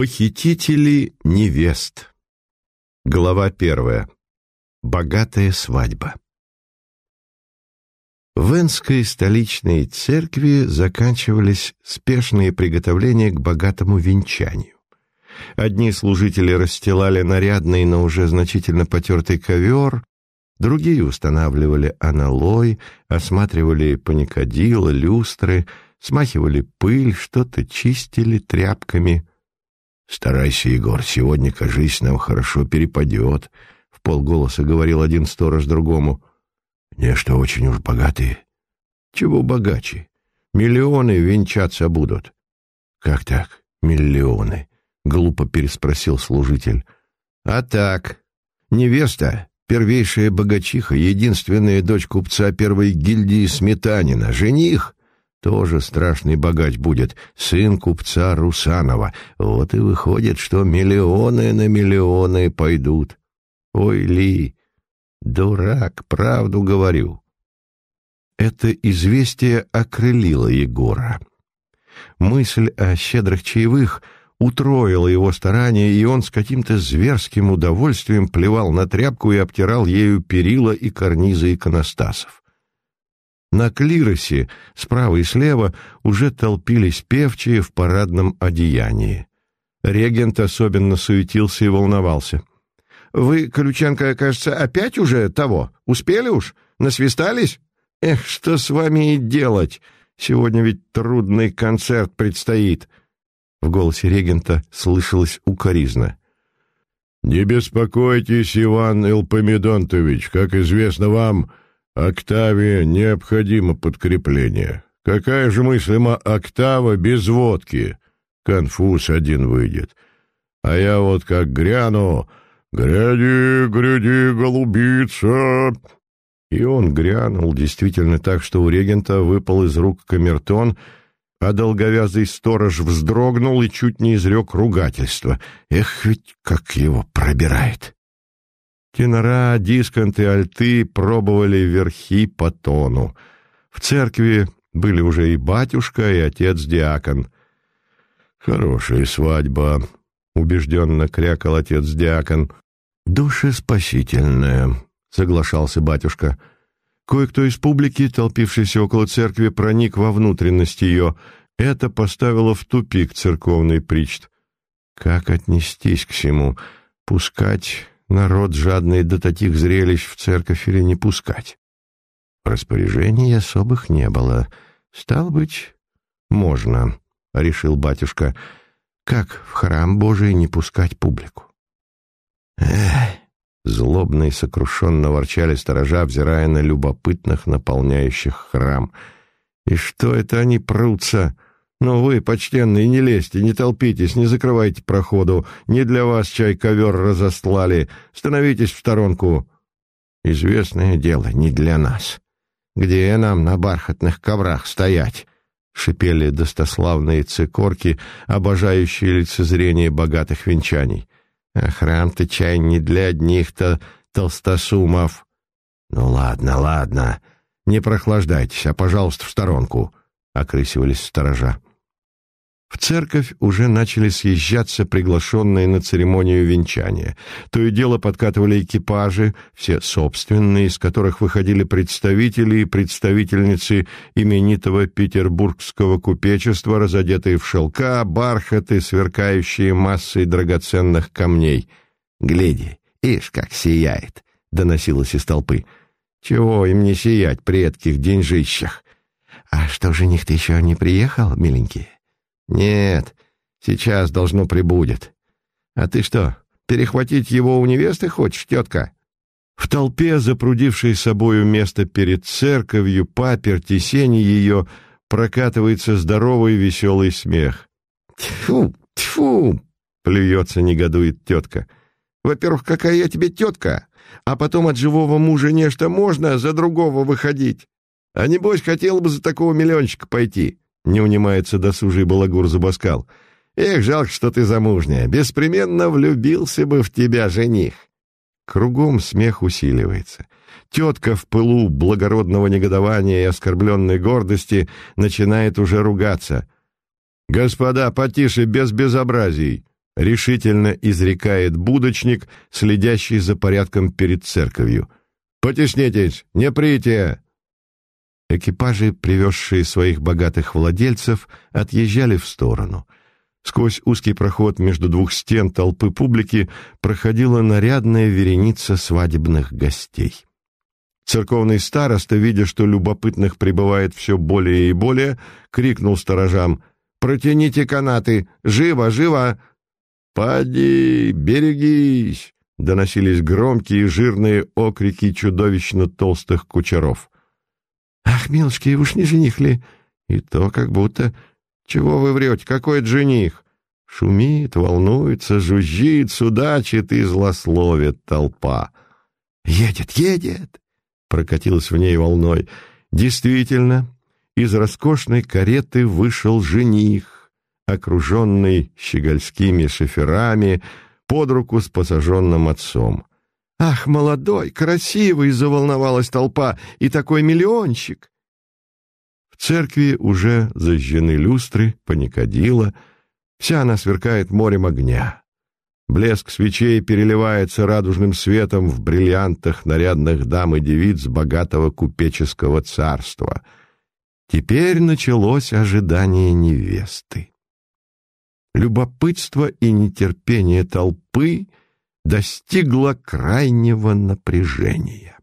Похитители невест. Глава первая. Богатая свадьба. В Энской столичной церкви заканчивались спешные приготовления к богатому венчанию. Одни служители расстилали нарядный, но уже значительно потертый ковер, другие устанавливали аналой, осматривали паникадила, люстры, смахивали пыль, что-то чистили тряпками – «Старайся, Егор, сегодня, кажись, нам хорошо перепадет», — в полголоса говорил один сторож другому. «Не, что очень уж богатые». «Чего богаче? Миллионы венчаться будут». «Как так? Миллионы?» — глупо переспросил служитель. «А так. Невеста, первейшая богачиха, единственная дочь купца первой гильдии Сметанина, жених тоже страшный богач будет, сын купца Русанова. Вот и выходит, что миллионы на миллионы пойдут. Ой, Ли, дурак, правду говорю. Это известие окрылило Егора. Мысль о щедрых чаевых утроила его старания, и он с каким-то зверским удовольствием плевал на тряпку и обтирал ею перила и карнизы иконостасов. На клиросе справа и слева уже толпились певчие в парадном одеянии. Регент особенно суетился и волновался. «Вы, Колюченко, кажется, опять уже того? Успели уж? Насвистались? Эх, что с вами и делать? Сегодня ведь трудный концерт предстоит». В голосе регента слышалось укоризна. «Не беспокойтесь, Иван Илпомедонтович, как известно вам, Октаве необходимо подкрепление. Какая же мыслима октава без водки? Конфуз один выйдет. А я вот как гряну... «Гряди, гряди, голубица!» И он грянул действительно так, что у регента выпал из рук камертон, а долговязый сторож вздрогнул и чуть не изрек ругательство. Эх, ведь как его пробирает! Тенора, дисконты, альты пробовали верхи по тону. В церкви были уже и батюшка, и отец-диакон. «Хорошая свадьба», — убежденно крякал отец-диакон. «Душеспасительная», — соглашался батюшка. Кое-кто из публики, толпившийся около церкви, проник во внутренность ее. Это поставило в тупик церковный причт. Как отнестись к всему? Пускать народ жадный до таких зрелищ в церковь или не пускать. Распоряжений особых не было. Стал быть, можно, — решил батюшка, — как в храм Божий не пускать публику. Эх! Злобно и сокрушенно ворчали сторожа, взирая на любопытных, наполняющих храм. «И что это они прутся?» «Ну вы, почтенные, не лезьте, не толпитесь, не закрывайте проходу. Не для вас чай-ковер разостлали. Становитесь в сторонку». «Известное дело, не для нас. Где нам на бархатных коврах стоять?» — шипели достославные цикорки, обожающие лицезрение богатых венчаний. «А храм-то чай не для одних-то толстосумов». «Ну ладно, ладно, не прохлаждайтесь, а, пожалуйста, в сторонку», — окрысивались сторожа. Церковь уже начали съезжаться приглашенные на церемонию венчания. То и дело подкатывали экипажи, все собственные, из которых выходили представители и представительницы именитого петербургского купечества, разодетые в шелка, бархаты, сверкающие массой драгоценных камней. «Гляди, ишь, как сияет!» — доносилось из толпы. «Чего им не сиять при этих деньжищах?» «А что, жених-то еще не приехал, миленький?» «Нет, сейчас должно прибудет. А ты что, перехватить его у невесты хочешь, тетка?» В толпе, запрудившей собою место перед церковью, паперти, сени ее, прокатывается здоровый веселый смех. «Тьфу, тьфу!» — плюется, негодует тетка. «Во-первых, какая я тебе тетка? А потом от живого мужа нечто можно за другого выходить. А небось, хотела бы за такого миллиончика пойти. Не унимается досужий балагур Забаскал. Эх, жалко, что ты замужняя. Беспременно влюбился бы в тебя жених. Кругом смех усиливается. Тетка в пылу благородного негодования и оскорбленной гордости начинает уже ругаться. «Господа, потише, без безобразий!» — решительно изрекает будочник, следящий за порядком перед церковью. «Потеснитесь! Не прийти!» Экипажи, привезшие своих богатых владельцев, отъезжали в сторону. Сквозь узкий проход между двух стен толпы публики проходила нарядная вереница свадебных гостей. Церковный староста, видя, что любопытных прибывает все более и более, крикнул сторожам «Протяните канаты! Живо, живо!» «Поди, берегись!» — доносились громкие жирные окрики чудовищно толстых кучеров. «Ах, милочки, уж не жених ли?» «И то как будто...» «Чего вы врете? Какой жених?» Шумит, волнуется, жужжит, судачит и злословит толпа. «Едет, едет!» прокатилась в ней волной. Действительно, из роскошной кареты вышел жених, окруженный щегольскими шоферами, под руку с посаженным отцом. «Ах, молодой, красивый!» — заволновалась толпа. «И такой миллионщик!» В церкви уже зажжены люстры, паникодила. Вся она сверкает морем огня. Блеск свечей переливается радужным светом в бриллиантах нарядных дам и девиц богатого купеческого царства. Теперь началось ожидание невесты. Любопытство и нетерпение толпы достигло крайнего напряжения.